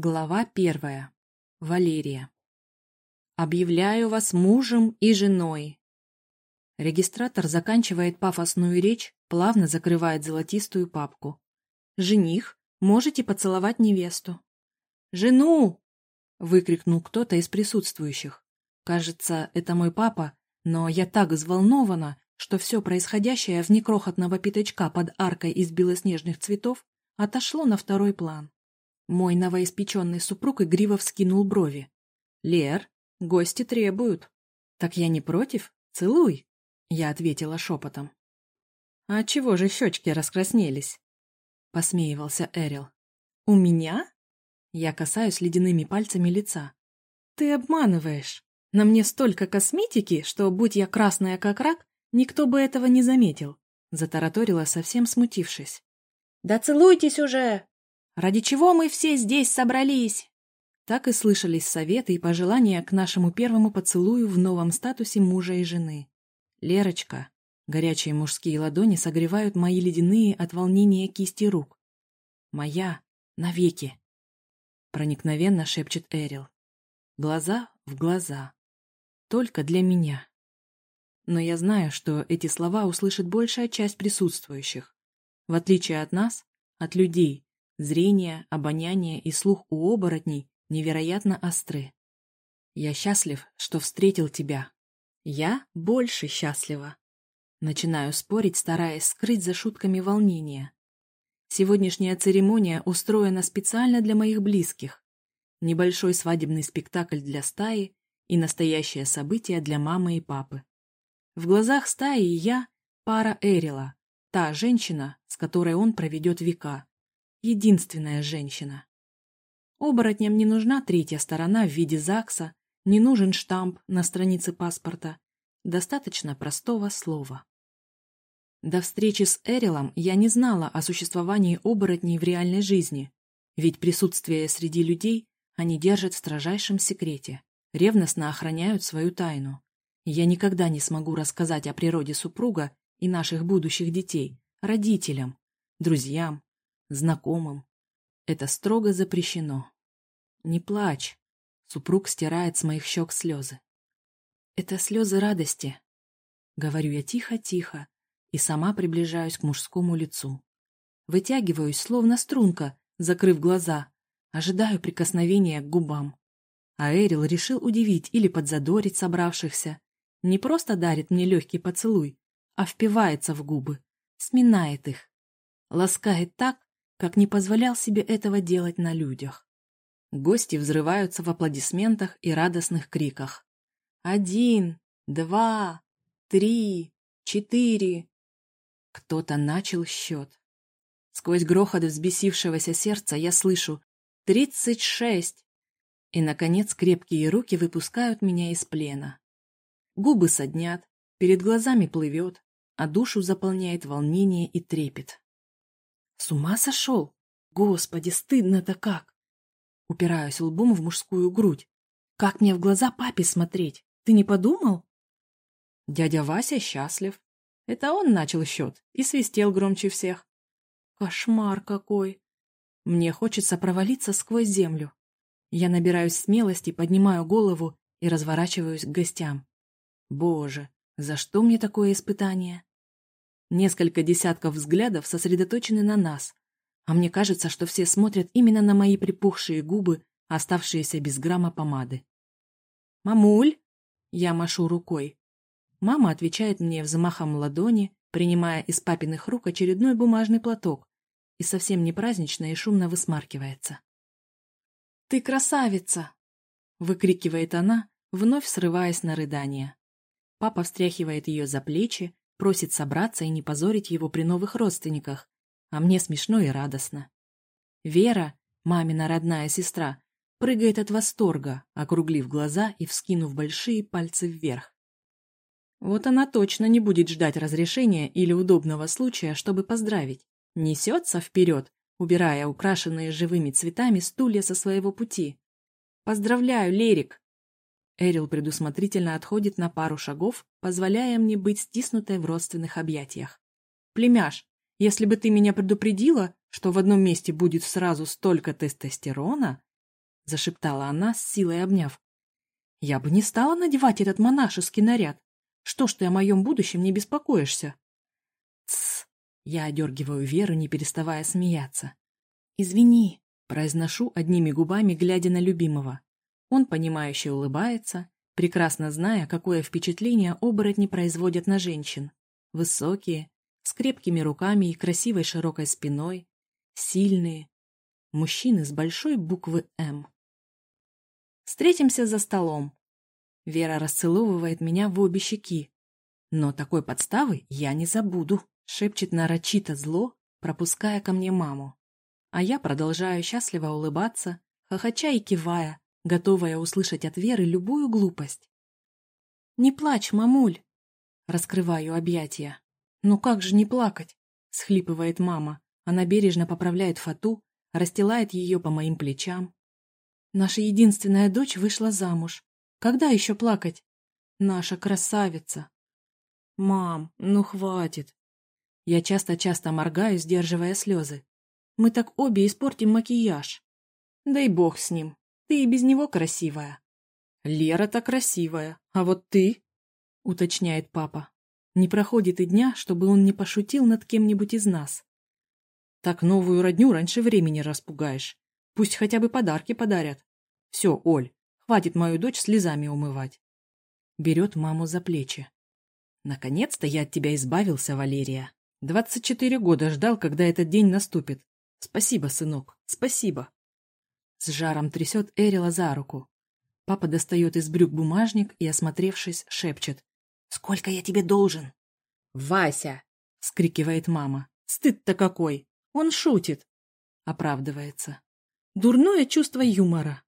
Глава первая. Валерия. Объявляю вас мужем и женой. Регистратор заканчивает пафосную речь, плавно закрывает золотистую папку. Жених, можете поцеловать невесту. Жену! выкрикнул кто-то из присутствующих. Кажется, это мой папа, но я так взволнована, что все происходящее в некрохотного пятачка под аркой из белоснежных цветов отошло на второй план. Мой новоиспеченный супруг игриво вскинул брови. «Лер, гости требуют». «Так я не против? Целуй!» Я ответила шепотом. «А чего же щечки раскраснелись?» Посмеивался Эрил. «У меня?» Я касаюсь ледяными пальцами лица. «Ты обманываешь. На мне столько косметики, что, будь я красная как рак, никто бы этого не заметил», затараторила, совсем смутившись. «Да целуйтесь уже!» Ради чего мы все здесь собрались?» Так и слышались советы и пожелания к нашему первому поцелую в новом статусе мужа и жены. «Лерочка». Горячие мужские ладони согревают мои ледяные от волнения кисти рук. «Моя. Навеки». Проникновенно шепчет Эрил. Глаза в глаза. Только для меня. Но я знаю, что эти слова услышит большая часть присутствующих. В отличие от нас, от людей, Зрение, обоняние и слух у оборотней невероятно остры. Я счастлив, что встретил тебя. Я больше счастлива. Начинаю спорить, стараясь скрыть за шутками волнения. Сегодняшняя церемония устроена специально для моих близких. Небольшой свадебный спектакль для стаи и настоящее событие для мамы и папы. В глазах стаи я — пара Эрила, та женщина, с которой он проведет века единственная женщина. Оборотням не нужна третья сторона в виде ЗАГСа, не нужен штамп на странице паспорта. Достаточно простого слова. До встречи с Эрилом я не знала о существовании оборотней в реальной жизни, ведь присутствие среди людей они держат в строжайшем секрете, ревностно охраняют свою тайну. Я никогда не смогу рассказать о природе супруга и наших будущих детей родителям, друзьям, знакомым. Это строго запрещено. Не плачь. Супруг стирает с моих щек слезы. Это слезы радости. Говорю я тихо-тихо и сама приближаюсь к мужскому лицу. Вытягиваюсь, словно струнка, закрыв глаза, ожидаю прикосновения к губам. А Эрил решил удивить или подзадорить собравшихся. Не просто дарит мне легкий поцелуй, а впивается в губы, сминает их. Ласкает так, как не позволял себе этого делать на людях. Гости взрываются в аплодисментах и радостных криках. «Один! Два! Три! Четыре!» Кто-то начал счет. Сквозь грохот взбесившегося сердца я слышу «Тридцать шесть!» И, наконец, крепкие руки выпускают меня из плена. Губы соднят, перед глазами плывет, а душу заполняет волнение и трепет. С ума сошел? Господи, стыдно-то как! Упираюсь лбом в мужскую грудь. Как мне в глаза папе смотреть? Ты не подумал? Дядя Вася счастлив. Это он начал счет и свистел громче всех. Кошмар какой! Мне хочется провалиться сквозь землю. Я набираюсь смелости, поднимаю голову и разворачиваюсь к гостям. Боже, за что мне такое испытание? Несколько десятков взглядов сосредоточены на нас, а мне кажется, что все смотрят именно на мои припухшие губы, оставшиеся без грамма помады. «Мамуль!» — я машу рукой. Мама отвечает мне взмахом ладони, принимая из папиных рук очередной бумажный платок и совсем не празднично и шумно высмаркивается. «Ты красавица!» — выкрикивает она, вновь срываясь на рыдание. Папа встряхивает ее за плечи, Просит собраться и не позорить его при новых родственниках. А мне смешно и радостно. Вера, мамина родная сестра, прыгает от восторга, округлив глаза и вскинув большие пальцы вверх. Вот она точно не будет ждать разрешения или удобного случая, чтобы поздравить. Несется вперед, убирая украшенные живыми цветами стулья со своего пути. «Поздравляю, Лерик!» Эрил предусмотрительно отходит на пару шагов, позволяя мне быть стиснутой в родственных объятиях. «Племяш, если бы ты меня предупредила, что в одном месте будет сразу столько тестостерона, зашептала она, с силой обняв. «Я бы не стала надевать этот монашеский наряд. Что ж ты о моем будущем не беспокоишься?» «Тссс!» Я одергиваю Веру, не переставая смеяться. «Извини», — произношу одними губами, глядя на любимого. Он, понимающе улыбается, прекрасно зная, какое впечатление оборотни производят на женщин. Высокие, с крепкими руками и красивой широкой спиной, сильные. Мужчины с большой буквы «М». Встретимся за столом. Вера расцеловывает меня в обе щеки. Но такой подставы я не забуду, шепчет нарочито зло, пропуская ко мне маму. А я продолжаю счастливо улыбаться, хохоча и кивая, готовая услышать от Веры любую глупость. «Не плачь, мамуль!» Раскрываю объятия. «Ну как же не плакать?» — схлипывает мама. Она бережно поправляет фату, расстилает ее по моим плечам. «Наша единственная дочь вышла замуж. Когда еще плакать? Наша красавица!» «Мам, ну хватит!» Я часто-часто моргаю, сдерживая слезы. «Мы так обе испортим макияж!» «Дай бог с ним!» Ты и без него красивая. Лера-то красивая, а вот ты, уточняет папа. Не проходит и дня, чтобы он не пошутил над кем-нибудь из нас. Так новую родню раньше времени распугаешь. Пусть хотя бы подарки подарят. Все, Оль, хватит мою дочь слезами умывать. Берет маму за плечи. Наконец-то я от тебя избавился, Валерия. Двадцать четыре года ждал, когда этот день наступит. Спасибо, сынок, спасибо. С жаром трясет Эрила за руку. Папа достает из брюк бумажник и, осмотревшись, шепчет. «Сколько я тебе должен?» «Вася!» — скрикивает мама. «Стыд-то какой! Он шутит!» — оправдывается. «Дурное чувство юмора!»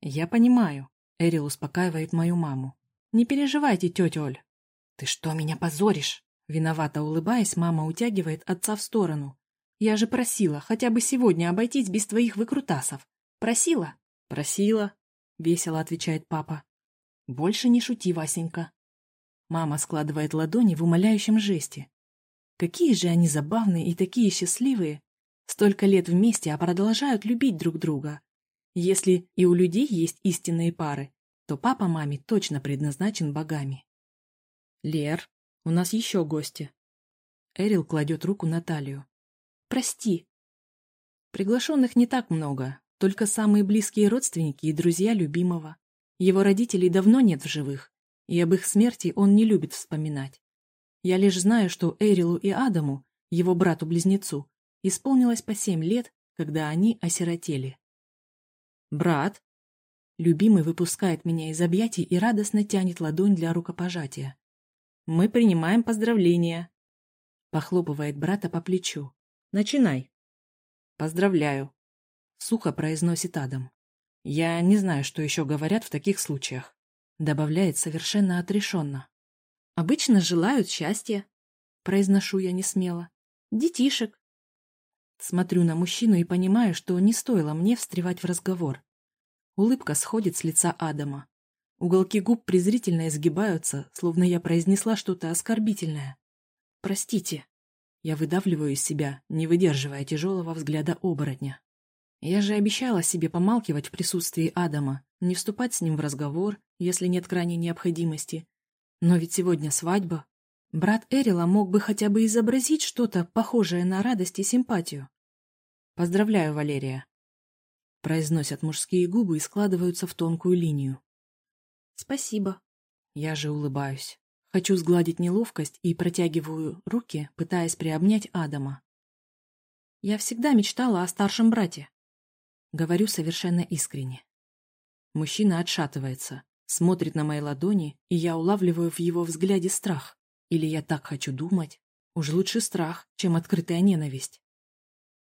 «Я понимаю», — Эрил успокаивает мою маму. «Не переживайте, тетя Оль». «Ты что, меня позоришь?» Виновато улыбаясь, мама утягивает отца в сторону. «Я же просила хотя бы сегодня обойтись без твоих выкрутасов. Просила? Просила, весело отвечает папа. Больше не шути, Васенька. Мама складывает ладони в умоляющем жесте. Какие же они забавные и такие счастливые. Столько лет вместе, а продолжают любить друг друга. Если и у людей есть истинные пары, то папа маме точно предназначен богами. Лер, у нас еще гости. Эрил кладет руку на талию. Прости. Приглашенных не так много, только самые близкие родственники и друзья любимого. Его родителей давно нет в живых, и об их смерти он не любит вспоминать. Я лишь знаю, что Эрилу и Адаму, его брату-близнецу, исполнилось по семь лет, когда они осиротели. «Брат!» Любимый выпускает меня из объятий и радостно тянет ладонь для рукопожатия. «Мы принимаем поздравления!» Похлопывает брата по плечу. «Начинай!» «Поздравляю!» — сухо произносит Адам. «Я не знаю, что еще говорят в таких случаях», — добавляет совершенно отрешенно. «Обычно желают счастья», — произношу я несмело. «Детишек». Смотрю на мужчину и понимаю, что не стоило мне встревать в разговор. Улыбка сходит с лица Адама. Уголки губ презрительно изгибаются, словно я произнесла что-то оскорбительное. «Простите». Я выдавливаю из себя, не выдерживая тяжелого взгляда оборотня. Я же обещала себе помалкивать в присутствии Адама, не вступать с ним в разговор, если нет крайней необходимости. Но ведь сегодня свадьба. Брат Эрила мог бы хотя бы изобразить что-то похожее на радость и симпатию. «Поздравляю, Валерия», — произносят мужские губы и складываются в тонкую линию. «Спасибо». Я же улыбаюсь. Хочу сгладить неловкость и протягиваю руки, пытаясь приобнять Адама. Я всегда мечтала о старшем брате. Говорю совершенно искренне. Мужчина отшатывается, смотрит на мои ладони, и я улавливаю в его взгляде страх. Или я так хочу думать. Уж лучше страх, чем открытая ненависть.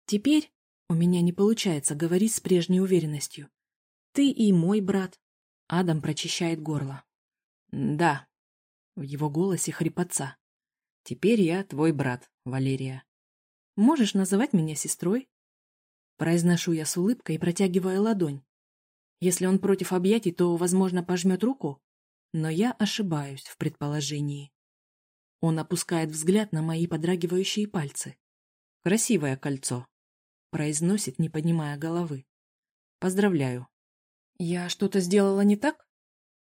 Теперь у меня не получается говорить с прежней уверенностью. Ты и мой брат. Адам прочищает горло. Да. В его голосе хрипотца. Теперь я твой брат, Валерия. Можешь называть меня сестрой? Произношу я с улыбкой и протягиваю ладонь. Если он против объятий, то, возможно, пожмет руку. Но я ошибаюсь в предположении. Он опускает взгляд на мои подрагивающие пальцы. «Красивое кольцо», — произносит, не поднимая головы. «Поздравляю». Я что-то сделала не так?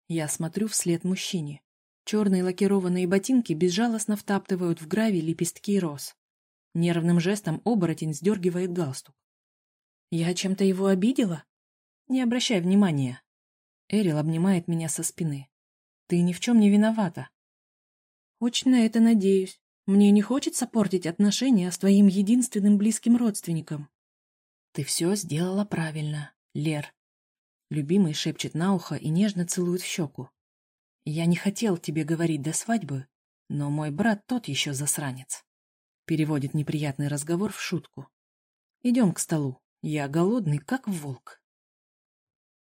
Я смотрю вслед мужчине. Черные лакированные ботинки безжалостно втаптывают в гравий лепестки роз. Нервным жестом оборотень сдергивает галстук. Я чем-то его обидела? Не обращай внимания. Эрил обнимает меня со спины. Ты ни в чем не виновата. Очень на это надеюсь. Мне не хочется портить отношения с твоим единственным близким родственником. Ты все сделала правильно, Лер. Любимый шепчет на ухо и нежно целует в щеку. Я не хотел тебе говорить до свадьбы, но мой брат тот еще засранец. Переводит неприятный разговор в шутку. Идем к столу. Я голодный, как волк.